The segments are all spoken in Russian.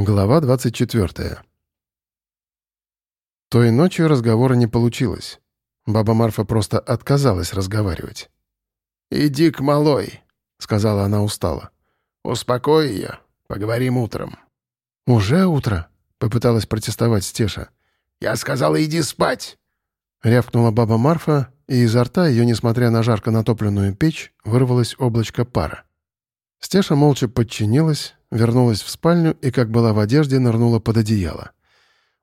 Глава 24. Той ночью разговора не получилось. Баба Марфа просто отказалась разговаривать. «Иди к малой», — сказала она устало. «Успокой ее, поговорим утром». «Уже утро?» — попыталась протестовать Стеша. «Я сказала, иди спать!» Рявкнула баба Марфа, и изо рта ее, несмотря на жарко натопленную печь, вырвалось облачко пара. Стеша молча подчинилась, вернулась в спальню и, как была в одежде, нырнула под одеяло.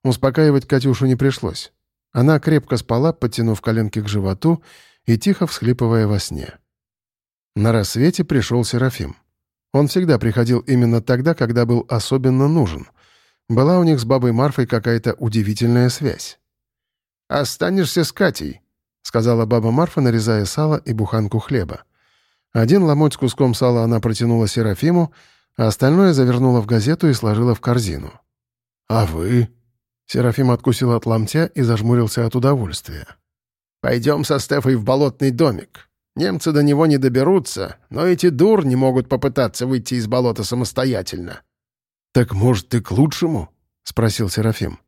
Успокаивать Катюшу не пришлось. Она крепко спала, подтянув коленки к животу и тихо всхлипывая во сне. На рассвете пришел Серафим. Он всегда приходил именно тогда, когда был особенно нужен. Была у них с бабой Марфой какая-то удивительная связь. «Останешься с Катей», — сказала баба Марфа, нарезая сало и буханку хлеба. Один ломоть с куском сала она протянула Серафиму, а остальное завернула в газету и сложила в корзину. «А вы?» Серафим откусил от ломтя и зажмурился от удовольствия. «Пойдем со Стефой в болотный домик. Немцы до него не доберутся, но эти дур не могут попытаться выйти из болота самостоятельно». «Так, может, и к лучшему?» — спросил Серафим.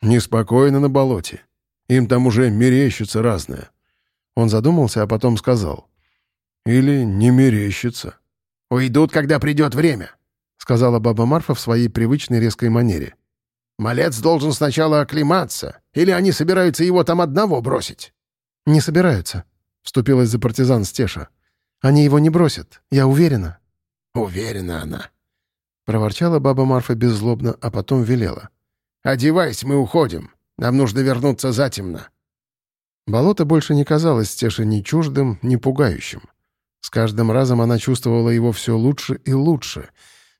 «Неспокойно на болоте. Им там уже мерещится разное». Он задумался, а потом сказал. «Или не мерещится». «Уйдут, когда придет время», — сказала баба Марфа в своей привычной резкой манере. «Малец должен сначала оклематься, или они собираются его там одного бросить?» «Не собираются», — вступилась за партизан Стеша. «Они его не бросят, я уверена». «Уверена она», — проворчала баба Марфа беззлобно, а потом велела. «Одевайся, мы уходим. Нам нужно вернуться затемно». Болото больше не казалось Стеше ни чуждым, ни пугающим. Каждым разом она чувствовала его все лучше и лучше,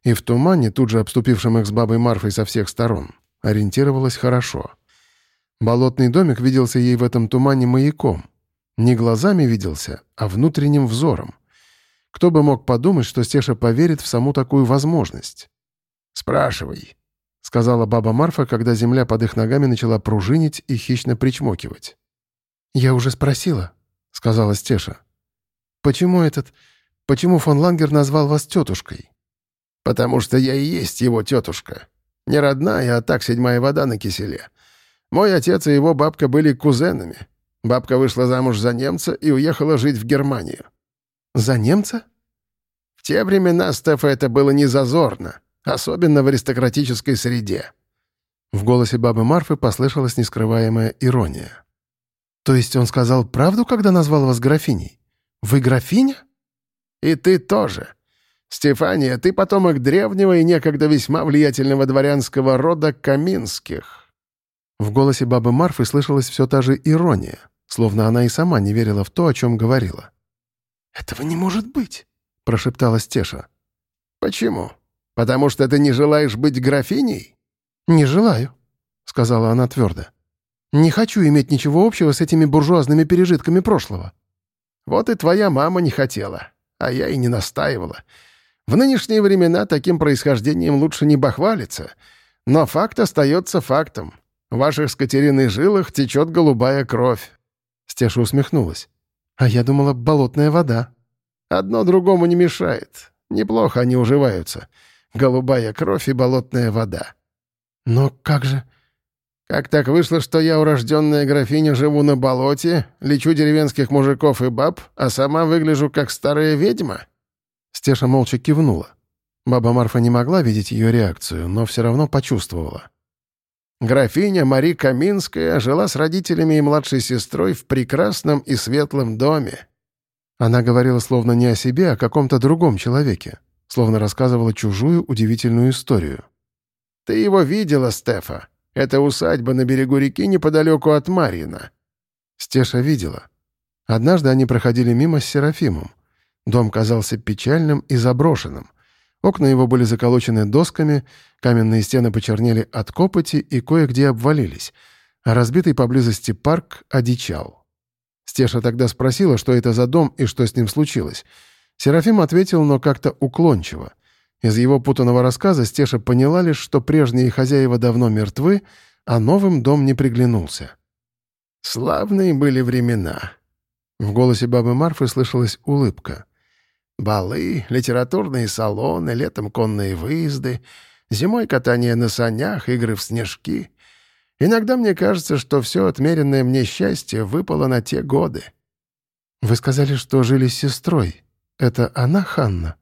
и в тумане, тут же обступившем их с бабой Марфой со всех сторон, ориентировалась хорошо. Болотный домик виделся ей в этом тумане маяком. Не глазами виделся, а внутренним взором. Кто бы мог подумать, что Стеша поверит в саму такую возможность? «Спрашивай», — сказала баба Марфа, когда земля под их ногами начала пружинить и хищно причмокивать. «Я уже спросила», — сказала Стеша. «Почему этот... Почему фон Лангер назвал вас тетушкой?» «Потому что я и есть его тетушка. Не родная, а так седьмая вода на киселе. Мой отец и его бабка были кузенами. Бабка вышла замуж за немца и уехала жить в Германию». «За немца?» В те времена, Стефа, это было не зазорно, особенно в аристократической среде. В голосе бабы Марфы послышалась нескрываемая ирония. «То есть он сказал правду, когда назвал вас графиней?» «Вы графиня?» «И ты тоже. Стефания, ты потомок древнего и некогда весьма влиятельного дворянского рода Каминских». В голосе бабы Марфы слышалась все та же ирония, словно она и сама не верила в то, о чем говорила. «Этого не может быть», — прошептала Стеша. «Почему? Потому что ты не желаешь быть графиней?» «Не желаю», — сказала она твердо. «Не хочу иметь ничего общего с этими буржуазными пережитками прошлого. Вот и твоя мама не хотела, а я и не настаивала. В нынешние времена таким происхождением лучше не бахвалиться. Но факт остается фактом. В ваших с Катериной жилах течет голубая кровь». Стеша усмехнулась. «А я думала, болотная вода». «Одно другому не мешает. Неплохо они уживаются. Голубая кровь и болотная вода». «Но как же...» Как так вышло, что я, урожденная графиня, живу на болоте, лечу деревенских мужиков и баб, а сама выгляжу как старая ведьма?» Стеша молча кивнула. Баба Марфа не могла видеть ее реакцию, но все равно почувствовала. Графиня Мари Каминская жила с родителями и младшей сестрой в прекрасном и светлом доме. Она говорила словно не о себе, а о каком-то другом человеке, словно рассказывала чужую удивительную историю. «Ты его видела, Стефа?» Это усадьба на берегу реки неподалеку от Марьина». Стеша видела. Однажды они проходили мимо с Серафимом. Дом казался печальным и заброшенным. Окна его были заколочены досками, каменные стены почернели от копоти и кое-где обвалились, а разбитый поблизости парк одичал. Стеша тогда спросила, что это за дом и что с ним случилось. Серафим ответил, но как-то уклончиво. Из его путанного рассказа Стеша поняла лишь, что прежние хозяева давно мертвы, а новым дом не приглянулся. «Славные были времена». В голосе бабы Марфы слышалась улыбка. «Балы, литературные салоны, летом конные выезды, Зимой катание на санях, игры в снежки. Иногда мне кажется, что все отмеренное мне счастье выпало на те годы. «Вы сказали, что жили с сестрой. Это она, Ханна?» —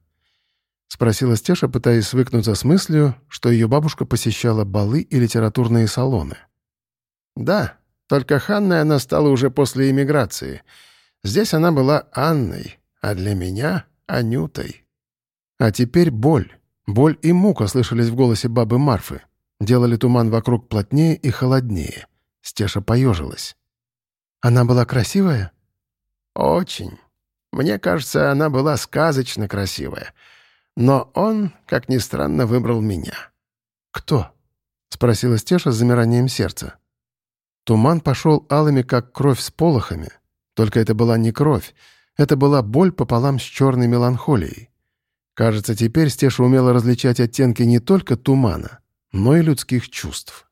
спросила Стеша, пытаясь свыкнуться с мыслью, что ее бабушка посещала балы и литературные салоны. «Да, только Ханной она стала уже после эмиграции. Здесь она была Анной, а для меня — Анютой». А теперь боль. Боль и мука слышались в голосе бабы Марфы. Делали туман вокруг плотнее и холоднее. Стеша поежилась. «Она была красивая?» «Очень. Мне кажется, она была сказочно красивая. Но он, как ни странно, выбрал меня». «Кто?» — спросила Стеша с замиранием сердца. Туман пошел алыми, как кровь с полохами. Только это была не кровь, это была боль пополам с черной меланхолией. Кажется, теперь Стеша умела различать оттенки не только тумана, но и людских чувств.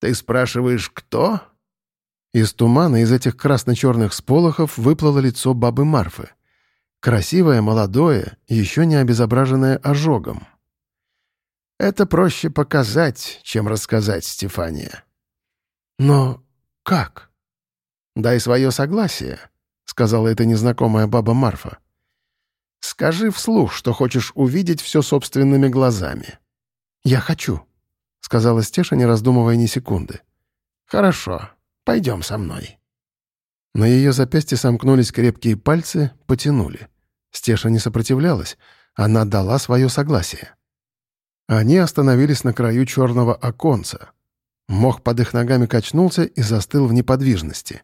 «Ты спрашиваешь, кто?» Из тумана, из этих красно-черных сполохов выплыло лицо бабы Марфы. Красивое, молодое, еще не обезображенное ожогом. «Это проще показать, чем рассказать, Стефания». «Но как?» «Дай свое согласие», — сказала эта незнакомая баба Марфа. Скажи вслух, что хочешь увидеть все собственными глазами». «Я хочу», — сказала Стеша, не раздумывая ни секунды. «Хорошо, пойдем со мной». На ее запястье сомкнулись крепкие пальцы, потянули. Стеша не сопротивлялась, она дала свое согласие. Они остановились на краю черного оконца. Мох под их ногами качнулся и застыл в неподвижности.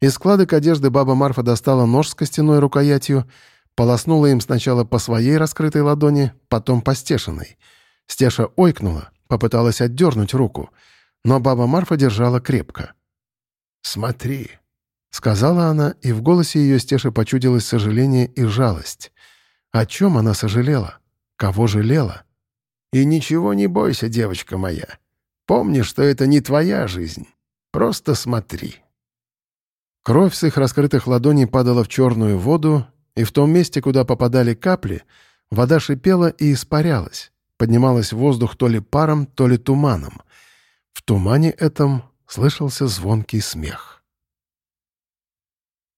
Из складок одежды баба Марфа достала нож с костяной рукоятью Полоснула им сначала по своей раскрытой ладони, потом по стешиной. Стеша ойкнула, попыталась отдернуть руку, но баба Марфа держала крепко. «Смотри», — сказала она, и в голосе ее Стеше почудилось сожаление и жалость. О чем она сожалела? Кого жалела? «И ничего не бойся, девочка моя. Помни, что это не твоя жизнь. Просто смотри». Кровь с их раскрытых ладоней падала в черную воду, и в том месте, куда попадали капли, вода шипела и испарялась, поднималась в воздух то ли паром, то ли туманом. В тумане этом слышался звонкий смех.